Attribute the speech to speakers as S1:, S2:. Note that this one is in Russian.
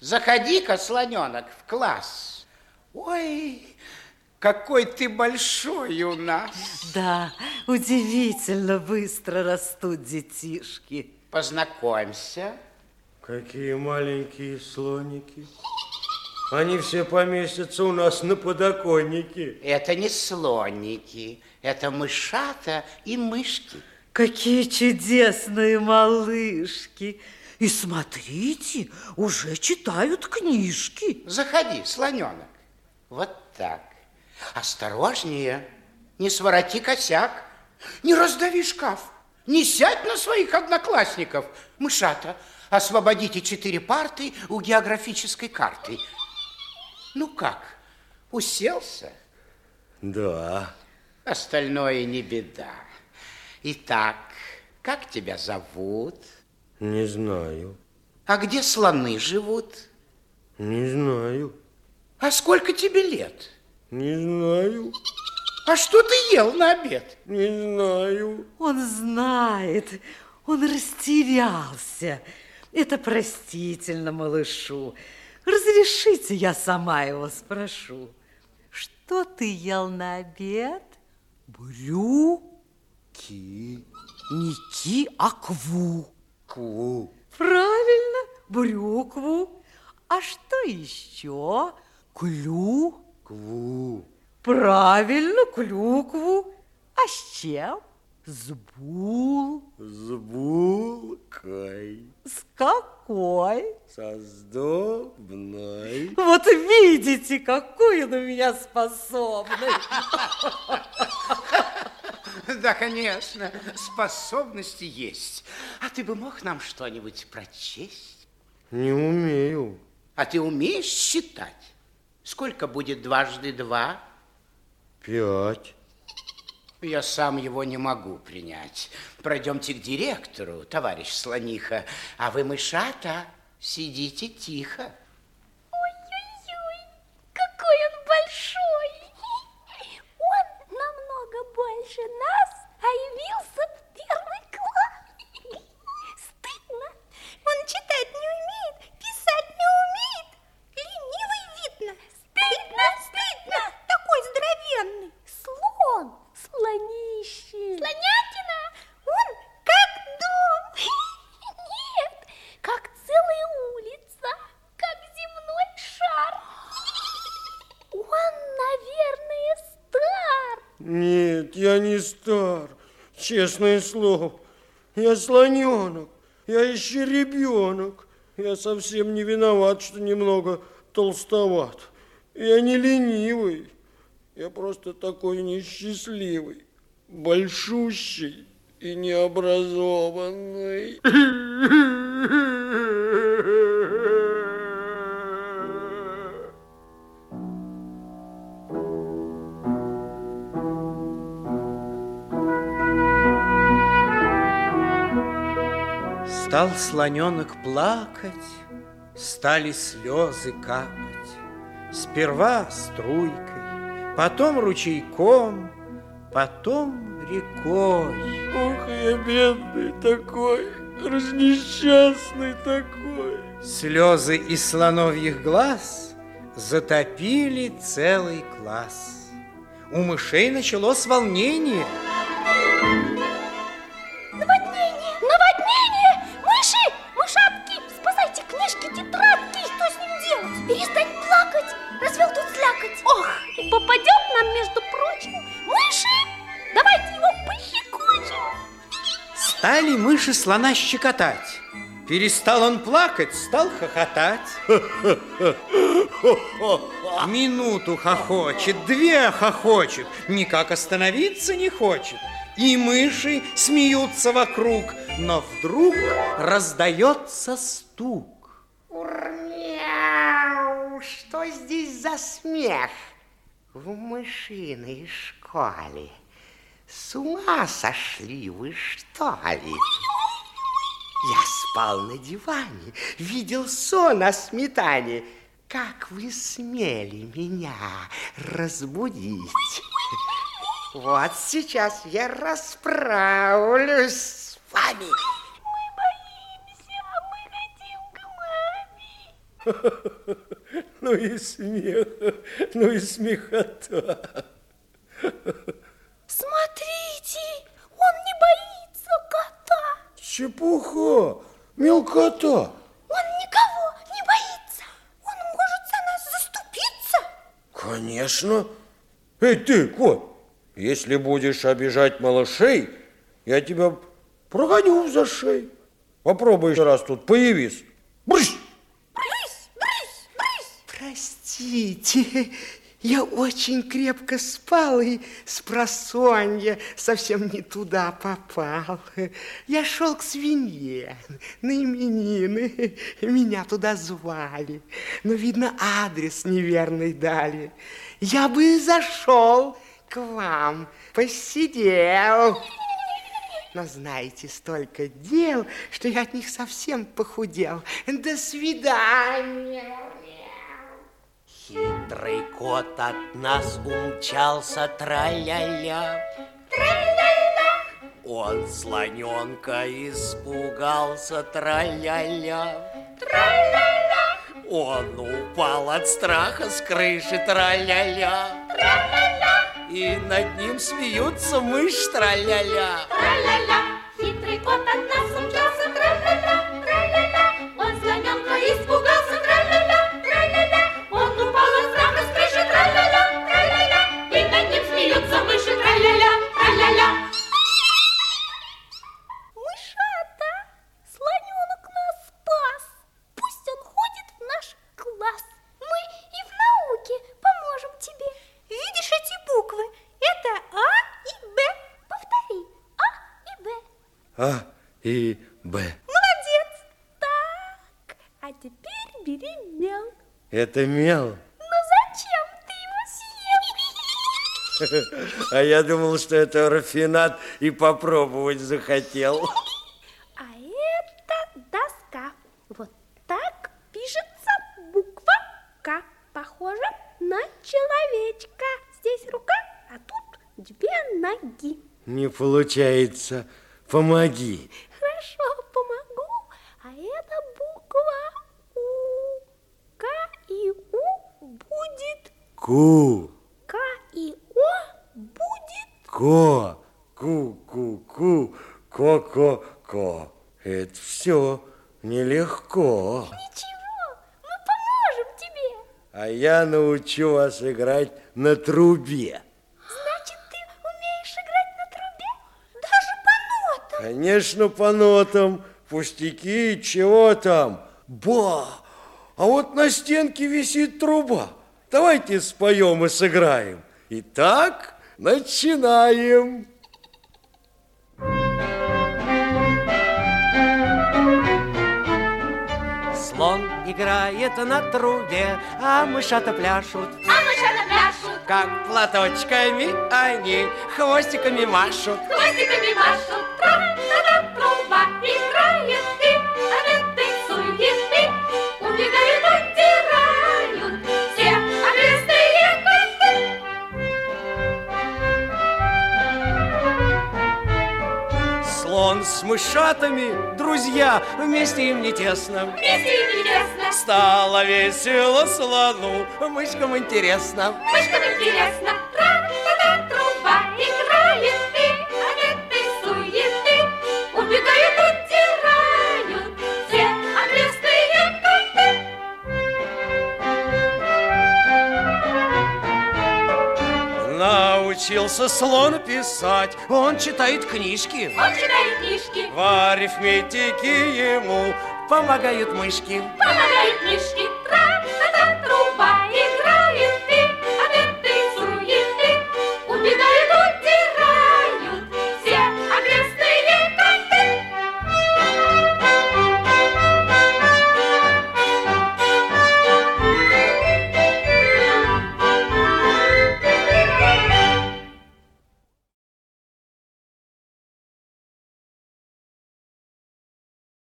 S1: Заходи-ка, слоненок, в класс. Ой, какой ты большой у нас.
S2: Да, удивительно быстро растут детишки.
S1: Познакомься.
S3: Какие маленькие слоники. Они все поместятся у нас на подоконнике.
S1: Это не слоники, это мышата и мышки.
S2: Какие чудесные малышки. И смотрите, уже читают книжки.
S1: Заходи, слоненок. Вот так. Осторожнее, не свороти косяк, не раздави шкаф, не сядь на своих одноклассников. Мышата, освободите четыре парты у географической карты. Ну как, уселся?
S3: Да.
S1: Остальное не беда. Итак, как тебя зовут?
S3: Не знаю.
S1: А где слоны живут?
S3: Не знаю.
S1: А сколько тебе лет?
S3: Не знаю.
S1: А что ты ел на обед?
S3: Не знаю.
S2: Он знает, он растерялся. Это простительно малышу. Разрешите, я сама его спрошу. Что ты ел на обед? Брюки. Не ки, а кву.
S1: Ку.
S2: Правильно, брюкву. А что еще? Клю.
S3: Кву.
S2: Правильно, клюкву. А с чем? С бул.
S3: С булкой.
S2: С какой?
S3: Со сдобной.
S2: Вот видите, какой он у меня способный.
S1: Да, конечно, способности есть. А ты бы мог нам что-нибудь прочесть?
S3: Не умею.
S1: А ты умеешь считать? Сколько будет дважды два?
S3: Пять.
S1: Я сам его не могу принять. Пройдемте к директору, товарищ Слониха. А вы, мышата, сидите тихо.
S4: Ой-ой-ой, какой он большой! Он намного больше нас, а явился в первый класс. Стыдно. Он читать не умеет, писать не умеет. Ленивый видно. Стыдно, стыдно. Такой здоровенный. Слон, слонище. Слонятина. Он как дом. Нет, как целая улица, как земной шар. Он, наверное, стар.
S3: Нет, я не стар. Честное слово. Я слоненок. Я еще ребенок. Я совсем не виноват, что немного толстоват. Я не ленивый. Я просто такой несчастливый, большущий и необразованный.
S1: Стал слоненок плакать, стали слезы капать. Сперва струйкой, потом ручейком, потом рекой.
S3: Ох, я бедный такой, разнесчастный такой.
S1: Слезы из слоновьих глаз затопили целый класс. У мышей началось волнение. Стали мыши слона щекотать. Перестал он плакать, стал хохотать. Минуту хохочет, две хохочет, никак остановиться не хочет. И мыши смеются вокруг, но вдруг раздается стук. Урмяу, что здесь за смех? В мышиной школе. С ума сошли вы, что ли? Я спал на диване, видел сон о сметане. Как вы смели меня разбудить? Вот сейчас я расправлюсь с вами.
S4: Мы боимся, а мы хотим к маме.
S3: Ну и смех, ну и смехота.
S2: Смотрите, он не боится кота.
S3: Чепуха, мелкота.
S2: Он никого не боится. Он может за нас заступиться.
S3: Конечно. Эй, ты, кот, если будешь обижать малышей, я тебя прогоню за шею. Попробуй еще раз тут появись. Брысь!
S2: Брысь, брысь, брысь.
S5: Простите, я очень крепко спал и с просонья совсем не туда попал. Я шел к свинье на именины. Меня туда звали. Но, видно, адрес неверный дали. Я бы зашел к вам, посидел. Но знаете, столько дел, что я от них совсем похудел. До свидания.
S6: Хитрый кот от нас умчался, траля-ля. Он слоненка испугался, траля-ля. Он упал от страха с крыши, траля-ля. И над ним смеются мышь, траля-ля.
S2: Тра-ля-ля, хитрый кот от нас умчался, тра-ля-ля, тра-ля-ля. И Б. Молодец. Так, а теперь бери мел.
S3: Это мел.
S2: Но зачем ты его съел?
S3: А я думал, что это рафинат и попробовать захотел.
S2: А это доска. Вот так пишется буква К. Похоже на человечка. Здесь рука, а тут две ноги.
S3: Не получается. Помоги.
S2: Хорошо, помогу. А это буква У. К и У будет.
S3: Ку,
S2: К и О будет.
S3: ко, ку-ку-ку, ко-ко-ко. Это все нелегко.
S2: Ничего, мы поможем тебе.
S3: А я научу вас играть на трубе.
S2: Значит, ты умеешь играть на трубе? Даже по нотам.
S3: Конечно, по нотам. Пустяки, чего там? Ба! А вот на стенке висит труба. Давайте споем и сыграем. Итак, начинаем.
S6: Слон играет на трубе, а мышата пляшут.
S2: А мышата пляшут,
S6: Как платочками они хвостиками машут.
S2: хвостиками машут.
S6: С мышатами, друзья, вместе им не тесно.
S2: Вместе им интересно,
S6: Стало весело слону, мышкам интересно.
S2: мышкам интересно. Тра-та-та,
S6: Научился слон писать, он читает книжки.
S2: Он читает книжки,
S6: В арифметике ему помогают мышки.
S2: помогает мышки.